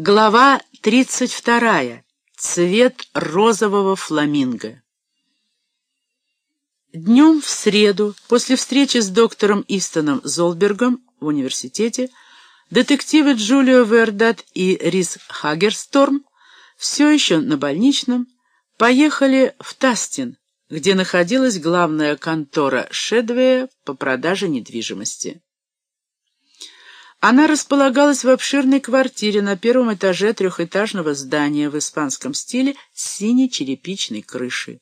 Глава 32. Цвет розового фламинго. Днем в среду, после встречи с доктором Истоном Золбергом в университете, детективы Джулио Вердат и Рис Хагерсторм все еще на больничном поехали в Тастин, где находилась главная контора Шедвея по продаже недвижимости. Она располагалась в обширной квартире на первом этаже трехэтажного здания в испанском стиле с синей черепичной крышей.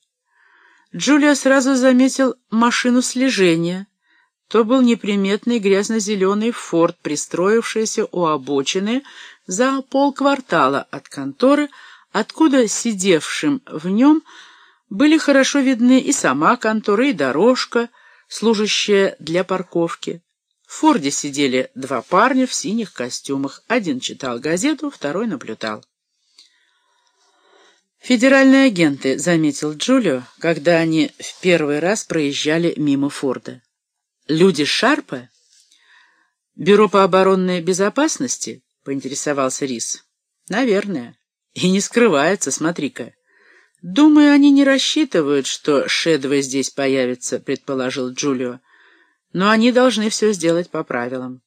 Джулия сразу заметил машину слежения. То был неприметный грязно-зеленый форт, пристроившийся у обочины за полквартала от конторы, откуда сидевшим в нем были хорошо видны и сама контора, и дорожка, служащая для парковки. В Форде сидели два парня в синих костюмах. Один читал газету, второй наблюдал. «Федеральные агенты», — заметил Джулио, когда они в первый раз проезжали мимо Форда. «Люди Шарпа?» «Бюро по оборонной безопасности?» — поинтересовался Рис. «Наверное. И не скрывается, смотри-ка». «Думаю, они не рассчитывают, что Шедвей здесь появится», — предположил Джулио но они должны все сделать по правилам.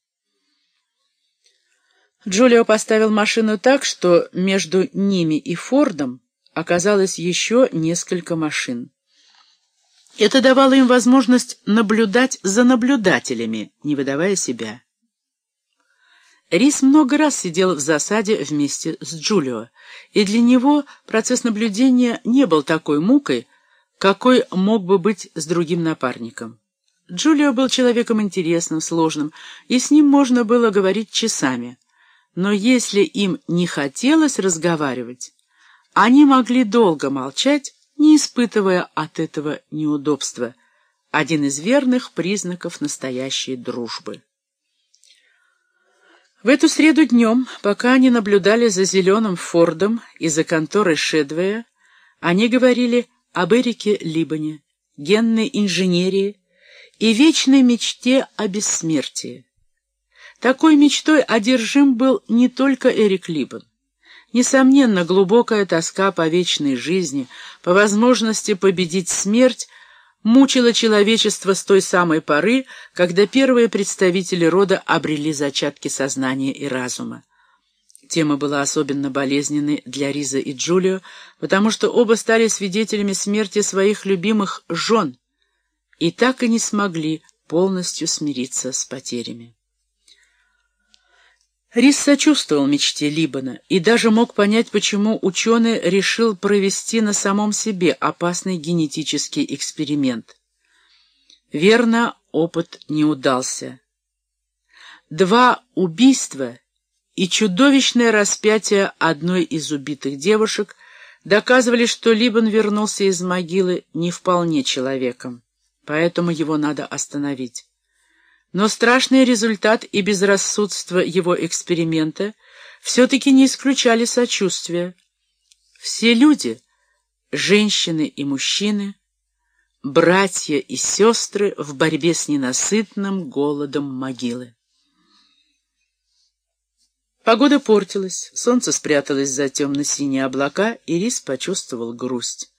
Джулио поставил машину так, что между ними и Фордом оказалось еще несколько машин. Это давало им возможность наблюдать за наблюдателями, не выдавая себя. Рис много раз сидел в засаде вместе с Джулио, и для него процесс наблюдения не был такой мукой, какой мог бы быть с другим напарником. Джулио был человеком интересным, сложным, и с ним можно было говорить часами. Но если им не хотелось разговаривать, они могли долго молчать, не испытывая от этого неудобства. Один из верных признаков настоящей дружбы. В эту среду днем, пока они наблюдали за зеленым Фордом и за конторой Шедвея, они говорили об Эрике Либане, генной инженерии, и вечной мечте о бессмертии. Такой мечтой одержим был не только Эрик Либбен. Несомненно, глубокая тоска по вечной жизни, по возможности победить смерть, мучила человечество с той самой поры, когда первые представители рода обрели зачатки сознания и разума. Тема была особенно болезненной для Риза и Джулио, потому что оба стали свидетелями смерти своих любимых жен, и так и не смогли полностью смириться с потерями. Рис сочувствовал мечте Либана и даже мог понять, почему ученый решил провести на самом себе опасный генетический эксперимент. Верно, опыт не удался. Два убийства и чудовищное распятие одной из убитых девушек доказывали, что Либан вернулся из могилы не вполне человеком поэтому его надо остановить. Но страшный результат и безрассудство его эксперимента все-таки не исключали сочувствия. Все люди, женщины и мужчины, братья и сестры в борьбе с ненасытным голодом могилы. Погода портилась, солнце спряталось за темно-синие облака, и Рис почувствовал грусть.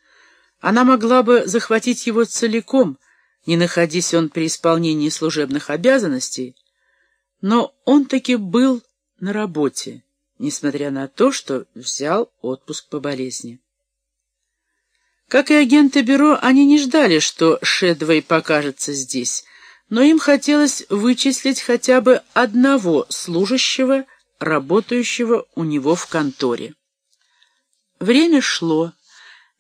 Она могла бы захватить его целиком — не находись он при исполнении служебных обязанностей, но он таки был на работе, несмотря на то, что взял отпуск по болезни. Как и агенты бюро, они не ждали, что Шедвей покажется здесь, но им хотелось вычислить хотя бы одного служащего, работающего у него в конторе. Время шло.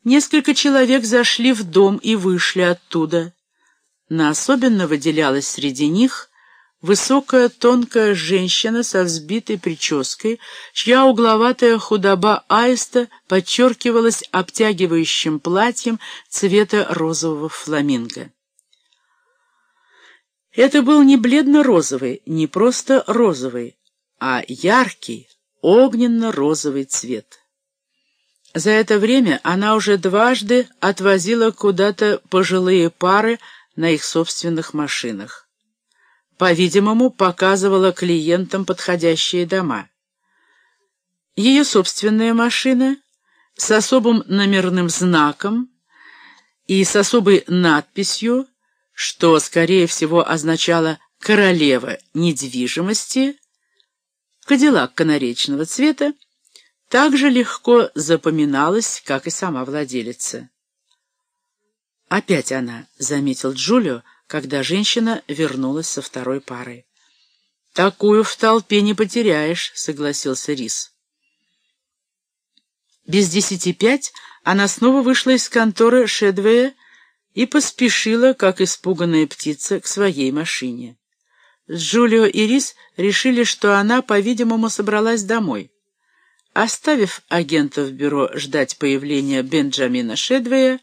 Несколько человек зашли в дом и вышли оттуда но особенно выделялась среди них высокая тонкая женщина со взбитой прической, чья угловатая худоба аиста подчеркивалась обтягивающим платьем цвета розового фламинго. Это был не бледно-розовый, не просто розовый, а яркий, огненно-розовый цвет. За это время она уже дважды отвозила куда-то пожилые пары, на их собственных машинах. По-видимому, показывала клиентам подходящие дома. Ее собственная машина с особым номерным знаком и с особой надписью, что, скорее всего, означало «королева недвижимости», кадиллак канаречного цвета, также легко запоминалась, как и сама владелица. «Опять она», — заметил Джулио, когда женщина вернулась со второй парой. «Такую в толпе не потеряешь», — согласился Рис. Без десяти пять она снова вышла из конторы Шедвея и поспешила, как испуганная птица, к своей машине. Джулио и Рис решили, что она, по-видимому, собралась домой. Оставив агента в бюро ждать появления Бенджамина Шедвея,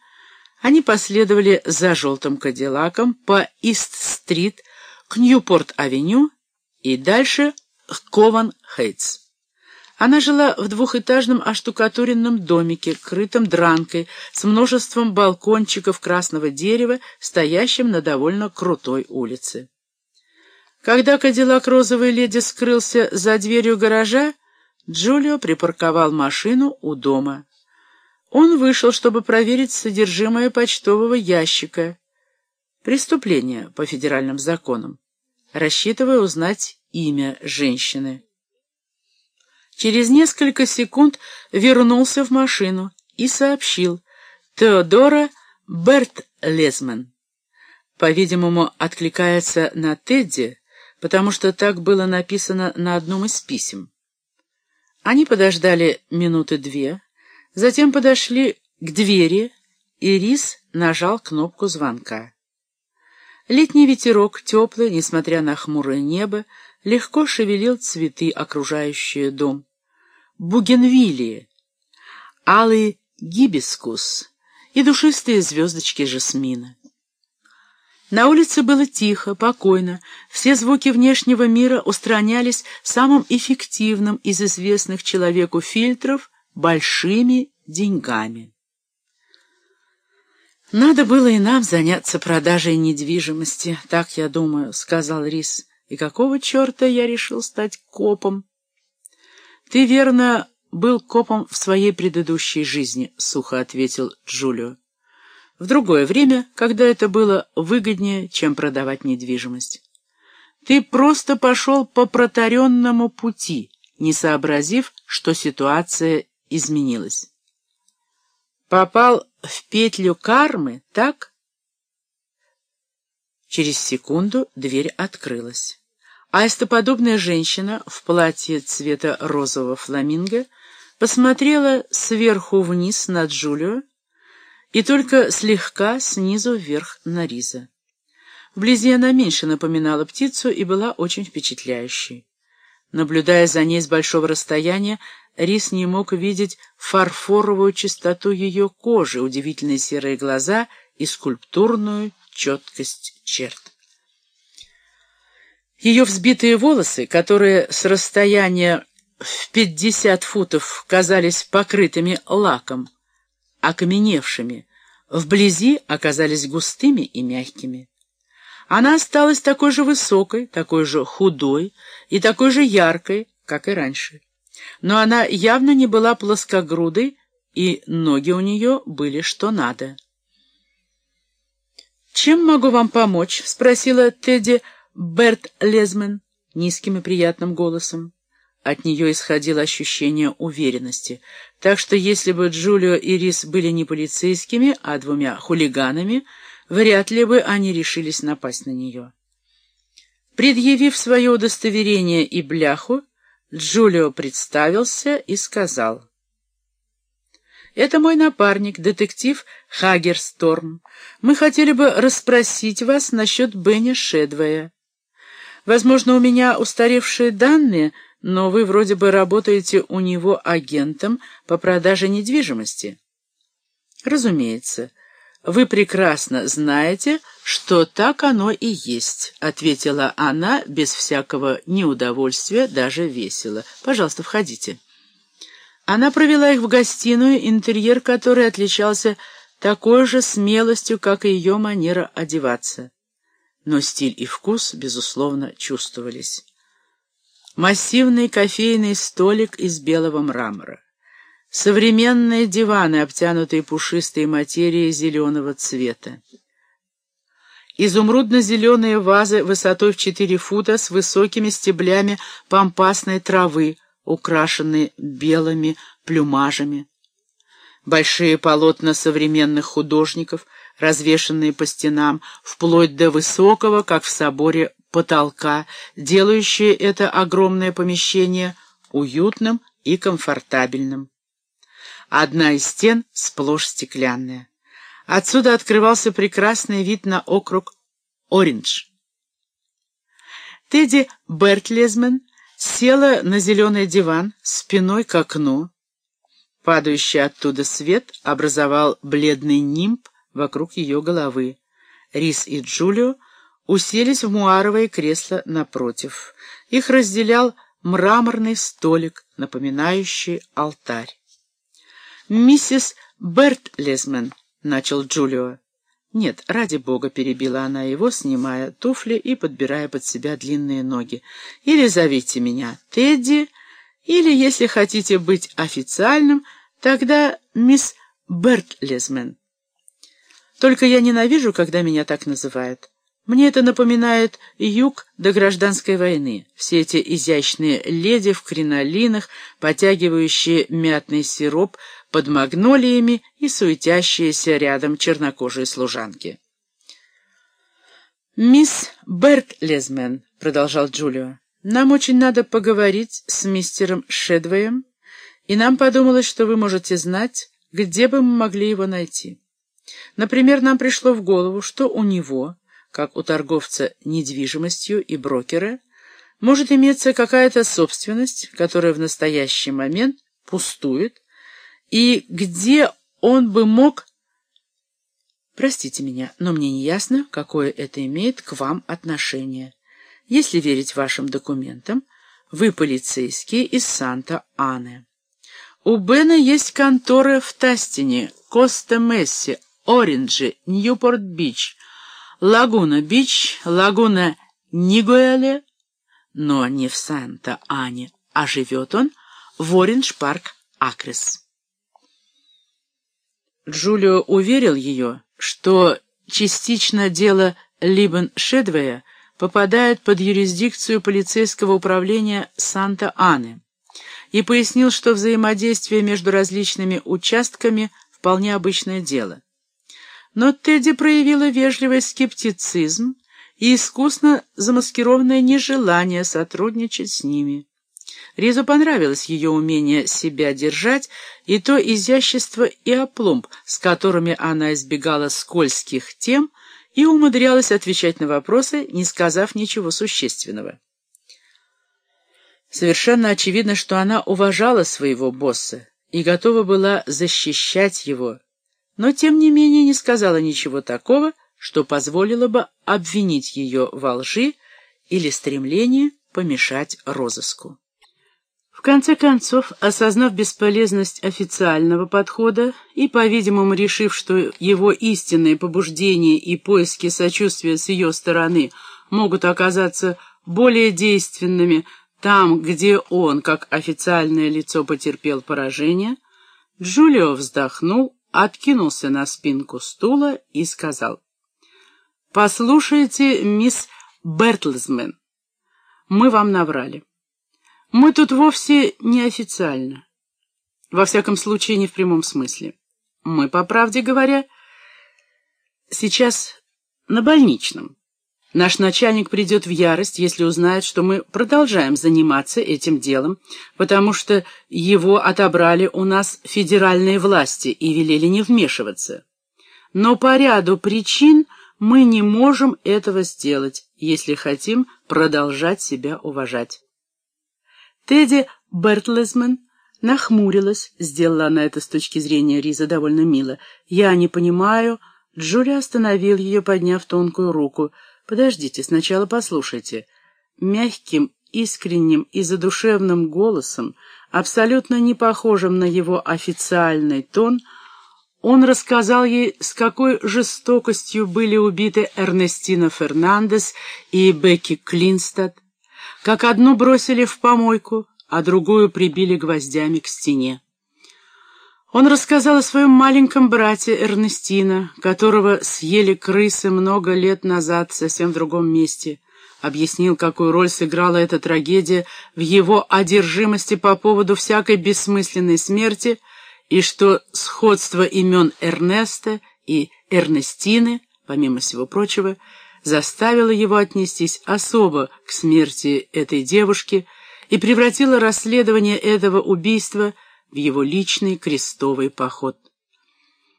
они последовали за желтым кадиллаком по Ист-стрит к Ньюпорт-авеню и дальше к Кован-Хейтс. Она жила в двухэтажном оштукатуренном домике, крытом дранкой, с множеством балкончиков красного дерева, стоящим на довольно крутой улице. Когда кадиллак розовой леди скрылся за дверью гаража, Джулио припарковал машину у дома. Он вышел, чтобы проверить содержимое почтового ящика. Преступление по федеральным законам, рассчитывая узнать имя женщины. Через несколько секунд вернулся в машину и сообщил «Теодора Берт Лезман». По-видимому, откликается на Тедди, потому что так было написано на одном из писем. Они подождали минуты две, затем подошли к двери, и Рис нажал кнопку звонка. Летний ветерок, теплый, несмотря на хмурое небо, легко шевелил цветы, окружающие дом. Бугенвилии, алый гибискус и душистые звездочки жасмина. На улице было тихо, покойно, все звуки внешнего мира устранялись самым эффективным из известных человеку фильтров — большими деньгами. «Надо было и нам заняться продажей недвижимости, так я думаю», — сказал Рис. «И какого черта я решил стать копом?» «Ты, верно, был копом в своей предыдущей жизни», — сухо ответил Джулио в другое время, когда это было выгоднее, чем продавать недвижимость. Ты просто пошел по протаренному пути, не сообразив, что ситуация изменилась. Попал в петлю кармы, так? Через секунду дверь открылась. Аистоподобная женщина в платье цвета розового фламинго посмотрела сверху вниз на Джулио, и только слегка снизу вверх на Риза. Вблизи она меньше напоминала птицу и была очень впечатляющей. Наблюдая за ней с большого расстояния, Рис не мог видеть фарфоровую чистоту ее кожи, удивительные серые глаза и скульптурную четкость черт. Ее взбитые волосы, которые с расстояния в пятьдесят футов казались покрытыми лаком, окаменевшими, вблизи оказались густыми и мягкими. Она осталась такой же высокой, такой же худой и такой же яркой, как и раньше. Но она явно не была плоскогрудой, и ноги у нее были что надо. «Чем могу вам помочь?» — спросила Тедди Берт Лезмен низким и приятным голосом. От нее исходило ощущение уверенности. Так что если бы Джулио и Рис были не полицейскими, а двумя хулиганами, вряд ли бы они решились напасть на нее. Предъявив свое удостоверение и бляху, Джулио представился и сказал. «Это мой напарник, детектив Хагерсторм. Мы хотели бы расспросить вас насчет Бенни Шедвея. Возможно, у меня устаревшие данные — но вы вроде бы работаете у него агентом по продаже недвижимости. Разумеется, вы прекрасно знаете, что так оно и есть, ответила она без всякого неудовольствия, даже весело. Пожалуйста, входите. Она провела их в гостиную, интерьер которой отличался такой же смелостью, как и ее манера одеваться. Но стиль и вкус, безусловно, чувствовались. массивный кофейный столик из белого мрамора, современные диваны, обтянутые пушистой материей зеленого цвета, изумрудно-зеленые вазы высотой в 4 фута с высокими стеблями пампасной травы, украшенные белыми плюмажами, большие полотна современных художников, развешанные по стенам, вплоть до высокого, как в соборе, потолка, делающие это огромное помещение уютным и комфортабельным. Одна из стен сплошь стеклянная. Отсюда открывался прекрасный вид на округ Ориндж. Тедди Бертлезмен села на зеленый диван спиной к окну. Падающий оттуда свет образовал бледный нимб вокруг ее головы. Рис и Джулио уселись в муаровое кресло напротив. Их разделял мраморный столик, напоминающий алтарь. «Миссис Бертлезмен», — начал Джулио. «Нет, ради бога», — перебила она его, снимая туфли и подбирая под себя длинные ноги. «Или зовите меня Тедди, или, если хотите быть официальным, тогда мисс Бертлезмен. Только я ненавижу, когда меня так называют. Мне это напоминает юг до гражданской войны. Все эти изящные леди в кринолинах, потягивающие мятный сироп под магнолиями и суетящиеся рядом чернокожие служанки. «Мисс Бертлезмен», — продолжал Джулио, — «нам очень надо поговорить с мистером Шедвеем, и нам подумалось, что вы можете знать, где бы мы могли его найти. Например, нам пришло в голову, что у него как у торговца недвижимостью и брокера, может иметься какая-то собственность, которая в настоящий момент пустует, и где он бы мог... Простите меня, но мне не ясно, какое это имеет к вам отношение. Если верить вашим документам, вы полицейские из Санта-Аны. У Бена есть конторы в Тастине, Коста-Месси, Ориндже, Ньюпорт-Бич, Лагуна-Бич, Лагуна Нигуэле, но не в Санта-Ане, а живет он в Ориндж-парк Акрес. Джулио уверил ее, что частично дело Либен Шедвея попадает под юрисдикцию полицейского управления Санта-Аны и пояснил, что взаимодействие между различными участками вполне обычное дело. Но Тедди проявила вежливый скептицизм и искусно замаскированное нежелание сотрудничать с ними. Ризу понравилось ее умение себя держать и то изящество и опломб, с которыми она избегала скользких тем и умудрялась отвечать на вопросы, не сказав ничего существенного. Совершенно очевидно, что она уважала своего босса и готова была защищать его, но тем не менее не сказала ничего такого, что позволило бы обвинить ее во лжи или стремлении помешать розыску. Конце концов, осознав бесполезность официального подхода и, по-видимому, решив, что его истинные побуждения и поиски сочувствия с ее стороны могут оказаться более действенными там, где он, как официальное лицо, потерпел поражение, Джулио вздохнул откинулся на спинку стула и сказал, «Послушайте, мисс Бертлсмен, мы вам наврали. Мы тут вовсе не официально. Во всяком случае, не в прямом смысле. Мы, по правде говоря, сейчас на больничном. Наш начальник придет в ярость, если узнает, что мы продолжаем заниматься этим делом, потому что его отобрали у нас федеральные власти и велели не вмешиваться. Но по ряду причин мы не можем этого сделать, если хотим продолжать себя уважать. Тедди Бертлесман нахмурилась, сделала она это с точки зрения Риза довольно мило. «Я не понимаю...» Джули остановил ее, подняв тонкую руку — Подождите, сначала послушайте. Мягким, искренним и задушевным голосом, абсолютно не похожим на его официальный тон, он рассказал ей, с какой жестокостью были убиты Эрнестина Фернандес и Бекки Клинстад, как одну бросили в помойку, а другую прибили гвоздями к стене. Он рассказал о своем маленьком брате Эрнестина, которого съели крысы много лет назад совсем в другом месте. Объяснил, какую роль сыграла эта трагедия в его одержимости по поводу всякой бессмысленной смерти и что сходство имен Эрнеста и Эрнестины, помимо всего прочего, заставило его отнестись особо к смерти этой девушки и превратило расследование этого убийства в его личный крестовый поход.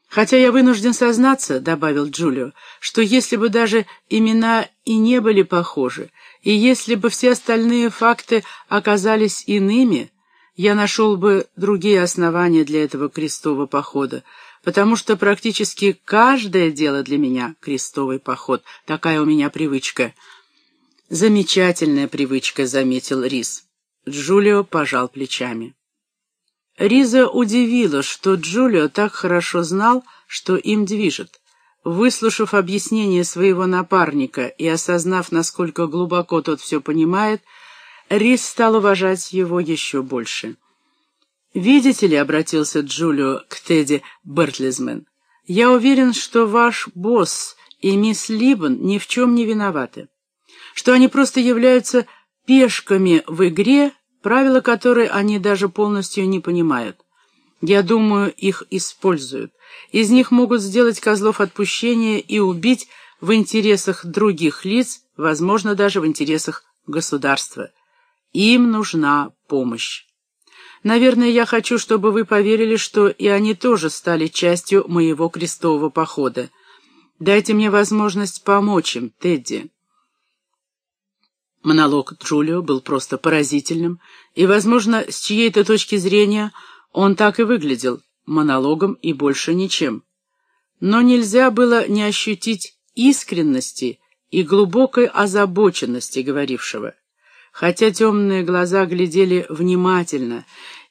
«Хотя я вынужден сознаться», — добавил Джулио, «что если бы даже имена и не были похожи, и если бы все остальные факты оказались иными, я нашел бы другие основания для этого крестового похода, потому что практически каждое дело для меня — крестовый поход. Такая у меня привычка». «Замечательная привычка», — заметил Рис. Джулио пожал плечами. Риза удивила, что Джулио так хорошо знал, что им движет. Выслушав объяснение своего напарника и осознав, насколько глубоко тот все понимает, Риз стал уважать его еще больше. «Видите ли», — обратился Джулио к Тедди Бертлизмен, — «я уверен, что ваш босс и мисс Либбон ни в чем не виноваты, что они просто являются пешками в игре, правила которой они даже полностью не понимают. Я думаю, их используют. Из них могут сделать козлов отпущения и убить в интересах других лиц, возможно, даже в интересах государства. Им нужна помощь. Наверное, я хочу, чтобы вы поверили, что и они тоже стали частью моего крестового похода. Дайте мне возможность помочь им, Тедди. Монолог Джулио был просто поразительным, и, возможно, с чьей-то точки зрения он так и выглядел, монологом и больше ничем. Но нельзя было не ощутить искренности и глубокой озабоченности говорившего. Хотя темные глаза глядели внимательно,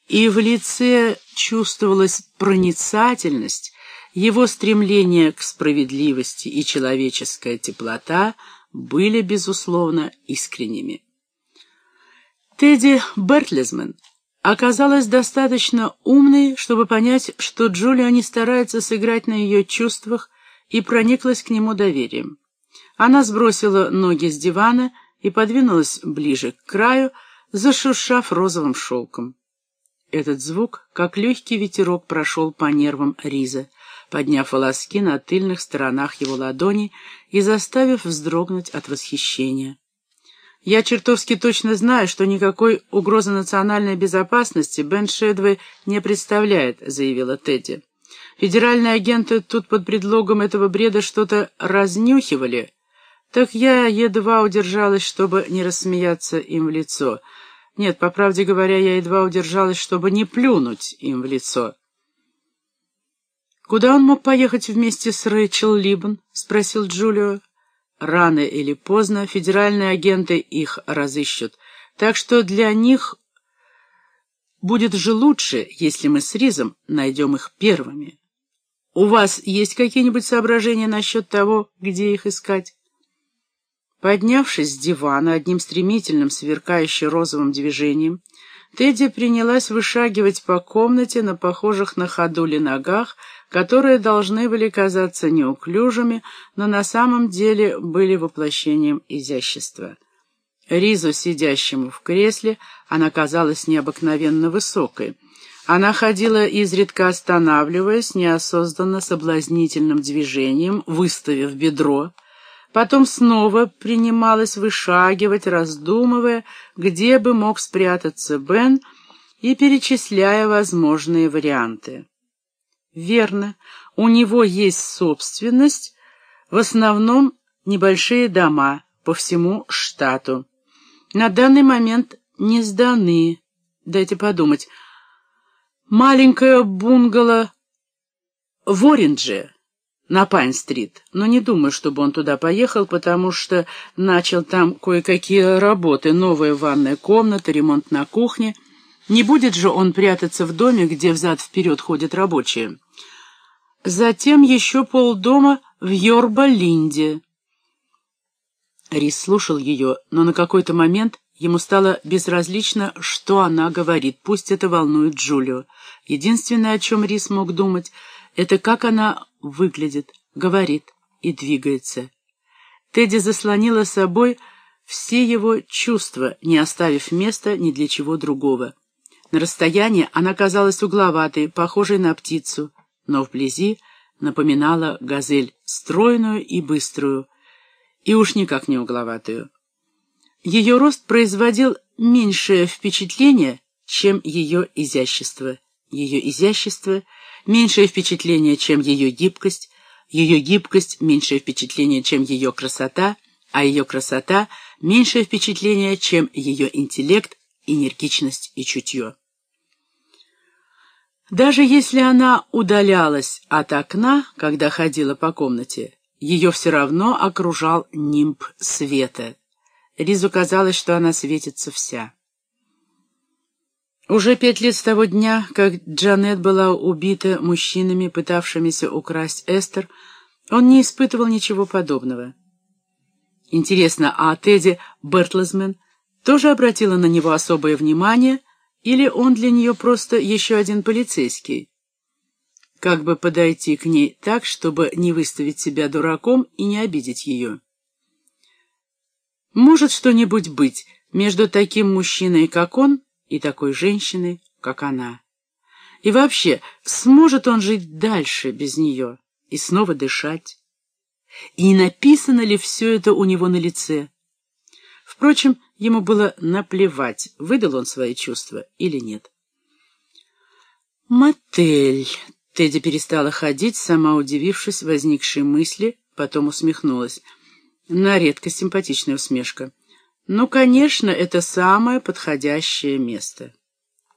и в лице чувствовалась проницательность, его стремление к справедливости и человеческая теплота — были, безусловно, искренними. Тедди Бертлизмен оказалась достаточно умной, чтобы понять, что Джулия не старается сыграть на ее чувствах и прониклась к нему доверием. Она сбросила ноги с дивана и подвинулась ближе к краю, зашуршав розовым шелком. Этот звук, как легкий ветерок, прошел по нервам Риза подняв волоски на тыльных сторонах его ладони и заставив вздрогнуть от восхищения. «Я чертовски точно знаю, что никакой угрозы национальной безопасности Бен Шедвей не представляет», — заявила Тедди. «Федеральные агенты тут под предлогом этого бреда что-то разнюхивали, так я едва удержалась, чтобы не рассмеяться им в лицо. Нет, по правде говоря, я едва удержалась, чтобы не плюнуть им в лицо». «Куда он мог поехать вместе с Рэйчел Либбон?» — спросил Джулио. «Рано или поздно федеральные агенты их разыщут, так что для них будет же лучше, если мы с Ризом найдем их первыми. У вас есть какие-нибудь соображения насчет того, где их искать?» Поднявшись с дивана одним стремительным, сверкающим розовым движением, Тедди принялась вышагивать по комнате на похожих на ходули ногах, которые должны были казаться неуклюжими, но на самом деле были воплощением изящества. Ризу, сидящему в кресле, она казалась необыкновенно высокой. Она ходила изредка останавливаясь, неосознанно соблазнительным движением, выставив бедро, потом снова принималась вышагивать, раздумывая, где бы мог спрятаться Бен, и перечисляя возможные варианты. Верно, у него есть собственность, в основном небольшие дома по всему штату. На данный момент не сданы. Дайте подумать. Маленькое бунгало в Орендже на Пайн-стрит, но не думаю, чтобы он туда поехал, потому что начал там кое-какие работы, новая ванная комната, ремонт на кухне — не будет же он прятаться в доме, где взад-вперед ходят рабочие. Затем еще полдома в Йорба-Линде. Рис слушал ее, но на какой-то момент Ему стало безразлично, что она говорит, пусть это волнует Джулио. Единственное, о чем Рис мог думать, это как она выглядит, говорит и двигается. Тедди заслонила собой все его чувства, не оставив места ни для чего другого. На расстоянии она казалась угловатой, похожей на птицу, но вблизи напоминала газель, стройную и быструю, и уж никак не угловатую. Ее рост производил меньшее впечатление, чем ее изящество. Ее изящество — меньшее впечатление, чем ее гибкость, ее гибкость — меньшее впечатление, чем ее красота, а ее красота — меньшее впечатление, чем ее интеллект, энергичность и чутье. Даже если она удалялась от окна, когда ходила по комнате, ее все равно окружал нимб света. Ризу казалось, что она светится вся. Уже пять лет с того дня, как Джанет была убита мужчинами, пытавшимися украсть Эстер, он не испытывал ничего подобного. Интересно, а Тедди Бертлсмен тоже обратила на него особое внимание, или он для нее просто еще один полицейский? Как бы подойти к ней так, чтобы не выставить себя дураком и не обидеть ее? Может что-нибудь быть между таким мужчиной, как он, и такой женщиной, как она? И вообще, сможет он жить дальше без нее и снова дышать? И не написано ли все это у него на лице? Впрочем, ему было наплевать, выдал он свои чувства или нет. «Мотель!» Тедди перестала ходить, сама удивившись возникшей мысли, потом усмехнулась. На редкость симпатичная усмешка. «Ну, конечно, это самое подходящее место».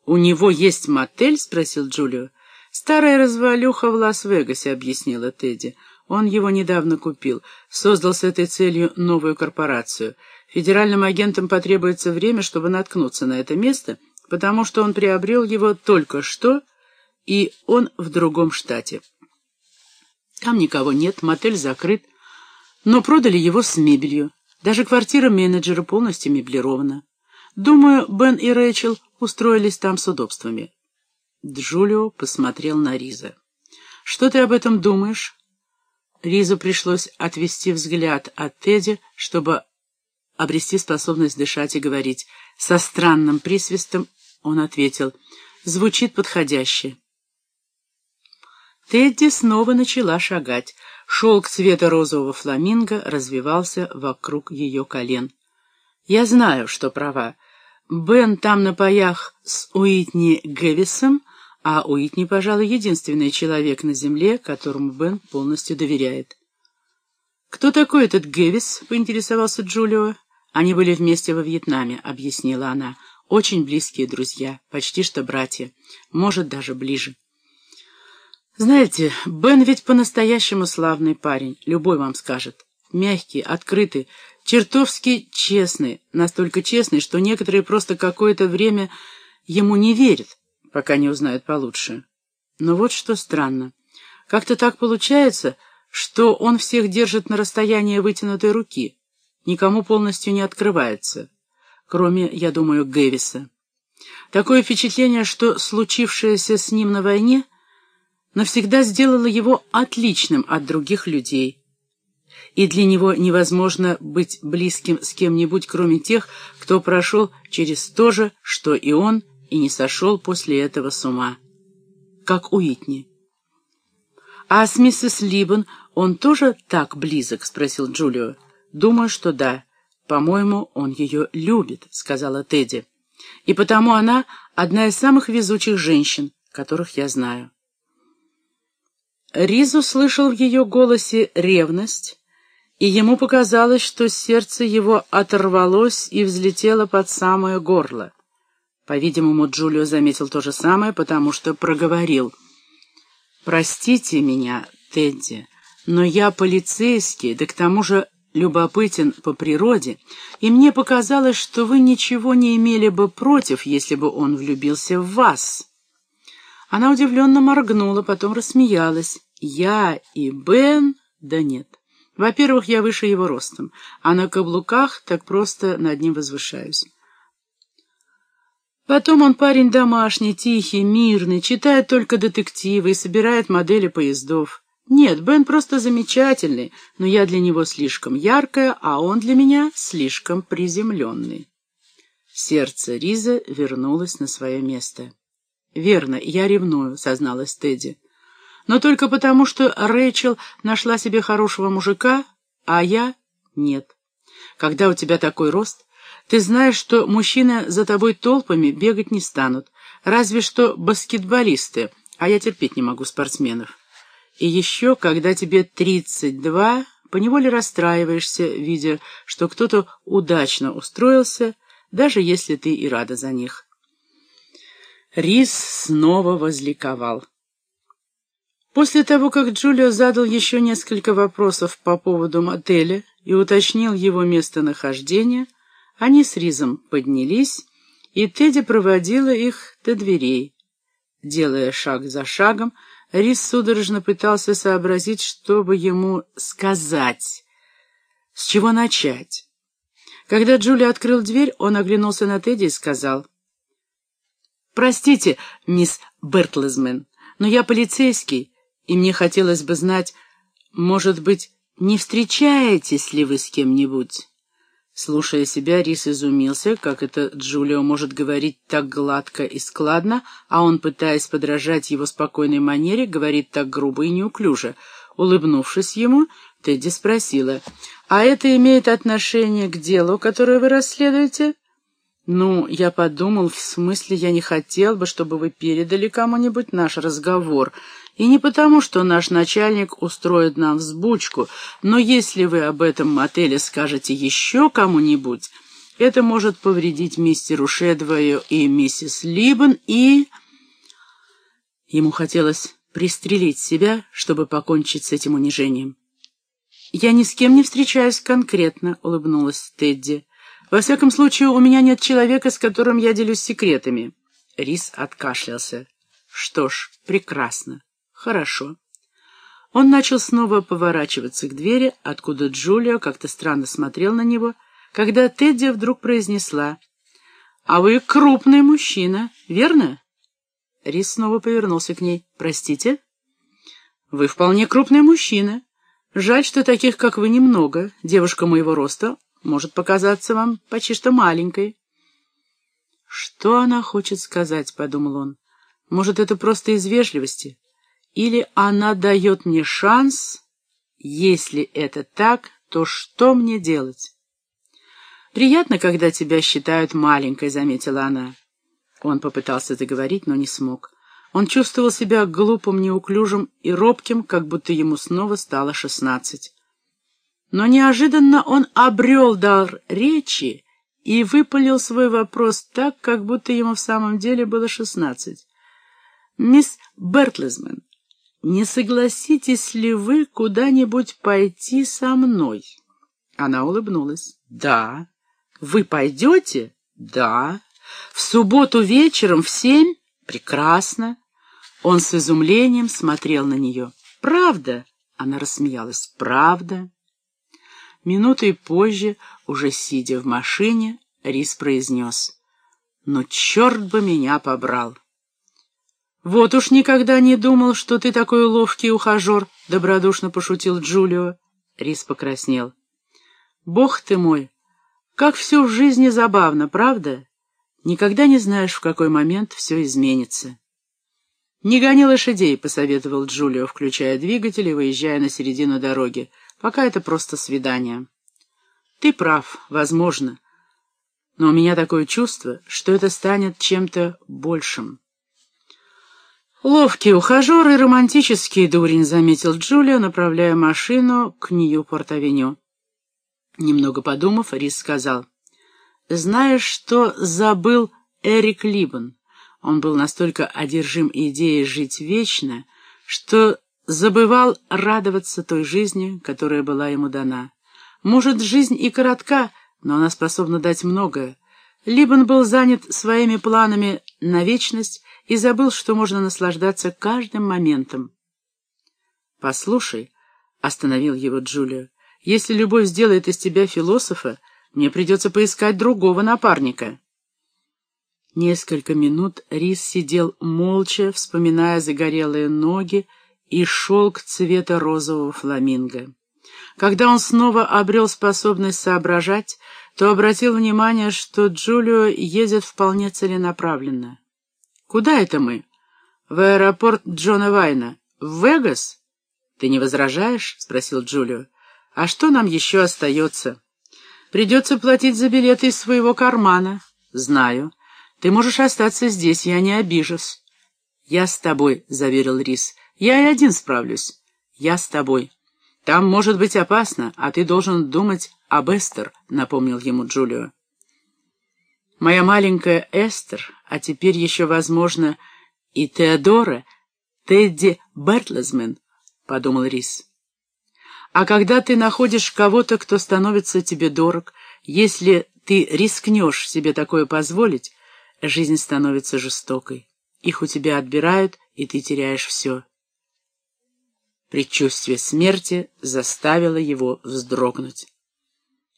«У него есть мотель?» — спросил Джулио. «Старая развалюха в Лас-Вегасе», — объяснила Тедди. «Он его недавно купил, создал с этой целью новую корпорацию». Федеральным агентам потребуется время, чтобы наткнуться на это место, потому что он приобрел его только что, и он в другом штате. Там никого нет, мотель закрыт, но продали его с мебелью. Даже квартира менеджера полностью меблирована. Думаю, Бен и Рэйчел устроились там с удобствами. Джулио посмотрел на Риза. «Что ты об этом думаешь?» Ризу пришлось отвести взгляд от Тедди, чтобы обрести способность дышать и говорить. Со странным присвистом он ответил. «Звучит подходяще». Тедди снова начала шагать. Шелк цвета розового фламинго развивался вокруг ее колен. «Я знаю, что права. Бен там на паях с Уитни Гэвисом, а Уитни, пожалуй, единственный человек на земле, которому Бен полностью доверяет». «Кто такой этот Гэвис?» — поинтересовался Джулио. «Они были вместе во Вьетнаме», — объяснила она. «Очень близкие друзья, почти что братья, может, даже ближе». «Знаете, Бен ведь по-настоящему славный парень, любой вам скажет. Мягкий, открытый, чертовски честный, настолько честный, что некоторые просто какое-то время ему не верят, пока не узнают получше. Но вот что странно. Как-то так получается, что он всех держит на расстоянии вытянутой руки» никому полностью не открывается, кроме, я думаю, Гэвиса. Такое впечатление, что случившееся с ним на войне навсегда сделало его отличным от других людей, и для него невозможно быть близким с кем-нибудь, кроме тех, кто прошел через то же, что и он, и не сошел после этого с ума. Как Уитни. «А с миссис Либбон он тоже так близок?» — спросил Джулио. «Думаю, что да. По-моему, он ее любит», — сказала Тедди. «И потому она одна из самых везучих женщин, которых я знаю». Риз услышал в ее голосе ревность, и ему показалось, что сердце его оторвалось и взлетело под самое горло. По-видимому, Джулио заметил то же самое, потому что проговорил. «Простите меня, Тедди, но я полицейский, да к тому же любопытен по природе, и мне показалось, что вы ничего не имели бы против, если бы он влюбился в вас». Она удивленно моргнула, потом рассмеялась. «Я и Бен? Да нет. Во-первых, я выше его ростом, а на каблуках так просто над ним возвышаюсь. Потом он парень домашний, тихий, мирный, читает только детективы и собирает модели поездов. Нет, Бен просто замечательный, но я для него слишком яркая, а он для меня слишком приземленный. Сердце Риза вернулось на свое место. «Верно, я ревную», — созналась Тедди. «Но только потому, что Рэйчел нашла себе хорошего мужика, а я — нет. Когда у тебя такой рост, ты знаешь, что мужчины за тобой толпами бегать не станут, разве что баскетболисты, а я терпеть не могу спортсменов. И еще, когда тебе тридцать два, поневоле расстраиваешься, видя, что кто-то удачно устроился, даже если ты и рада за них. Рис снова возликовал. После того, как Джулио задал еще несколько вопросов по поводу мотеля и уточнил его местонахождение, они с Ризом поднялись, и Тедди проводила их до дверей. Делая шаг за шагом, Риз судорожно пытался сообразить, что бы ему сказать, с чего начать. Когда Джулия открыл дверь, он оглянулся на Тедди и сказал, «Простите, мисс Бертлезмен, но я полицейский, и мне хотелось бы знать, может быть, не встречаетесь ли вы с кем-нибудь?» Слушая себя, Рис изумился, как это Джулио может говорить так гладко и складно, а он, пытаясь подражать его спокойной манере, говорит так грубо и неуклюже. Улыбнувшись ему, Тедди спросила, «А это имеет отношение к делу, которое вы расследуете?» «Ну, я подумал, в смысле, я не хотел бы, чтобы вы передали кому-нибудь наш разговор». И не потому, что наш начальник устроит нам взбучку, но если вы об этом мотеле скажете еще кому-нибудь, это может повредить мистеру Шедвою и миссис Либбен, и... Ему хотелось пристрелить себя, чтобы покончить с этим унижением. «Я ни с кем не встречаюсь конкретно», — улыбнулась Тедди. «Во всяком случае, у меня нет человека, с которым я делюсь секретами». Рис откашлялся. «Что ж, прекрасно. «Хорошо». Он начал снова поворачиваться к двери, откуда Джулио как-то странно смотрел на него, когда Тедди вдруг произнесла «А вы крупный мужчина, верно?» Рис снова повернулся к ней. «Простите?» «Вы вполне крупный мужчина. Жаль, что таких, как вы, немного. Девушка моего роста может показаться вам почти что маленькой». «Что она хочет сказать?» — подумал он. «Может, это просто из вежливости?» Или она дает мне шанс? Если это так, то что мне делать? «Приятно, когда тебя считают маленькой», — заметила она. Он попытался заговорить, но не смог. Он чувствовал себя глупым, неуклюжим и робким, как будто ему снова стало шестнадцать. Но неожиданно он обрел дар речи и выпалил свой вопрос так, как будто ему в самом деле было шестнадцать. «Мисс Бертлесмен, не согласитесь ли вы куда-нибудь пойти со мной?» Она улыбнулась. «Да». «Вы пойдете?» «Да». «В субботу вечером в семь?» «Прекрасно». Он с изумлением смотрел на нее. «Правда?» Она рассмеялась. «Правда?» Минутой позже, уже сидя в машине, Рис произнес. «Ну, черт бы меня побрал!» «Вот уж никогда не думал, что ты такой ловкий ухажер», — добродушно пошутил Джулио. Рис покраснел. «Бог ты мой! Как все в жизни забавно, правда? Никогда не знаешь, в какой момент все изменится». «Не гони лошадей», — посоветовал Джулио, включая двигатель и выезжая на середину дороги. «Пока это просто свидание». «Ты прав, возможно. Но у меня такое чувство, что это станет чем-то большим». «Ловкий ухажер и романтический дурень», — заметил Джулия, направляя машину к Ньюпорт-авеню. Немного подумав, Рис сказал, «Знаешь, что забыл Эрик Либбен? Он был настолько одержим идеей жить вечно, что забывал радоваться той жизни, которая была ему дана. Может, жизнь и коротка, но она способна дать многое. Либбен был занят своими планами на вечность, и забыл, что можно наслаждаться каждым моментом. «Послушай», — остановил его Джулио, — «если любовь сделает из тебя философа, мне придется поискать другого напарника». Несколько минут Рис сидел молча, вспоминая загорелые ноги и шелк цвета розового фламинго. Когда он снова обрел способность соображать, то обратил внимание, что Джулио ездит вполне целенаправленно. «Куда это мы?» «В аэропорт Джона Вайна. В Вегас?» «Ты не возражаешь?» — спросил Джулио. «А что нам еще остается?» «Придется платить за билеты из своего кармана». «Знаю. Ты можешь остаться здесь, я не обижусь». «Я с тобой», — заверил Рис. «Я и один справлюсь». «Я с тобой». «Там может быть опасно, а ты должен думать об Эстер», — напомнил ему Джулио. «Моя маленькая Эстер, а теперь еще, возможно, и Теодора, Тедди Бертлесмен», — подумал Рис. «А когда ты находишь кого-то, кто становится тебе дорог, если ты рискнешь себе такое позволить, жизнь становится жестокой. Их у тебя отбирают, и ты теряешь все». Предчувствие смерти заставило его вздрогнуть.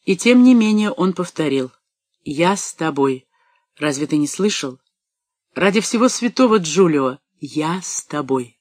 И тем не менее он повторил. «Я с тобой. Разве ты не слышал? Ради всего святого Джулио, я с тобой».